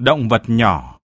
Động vật nhỏ.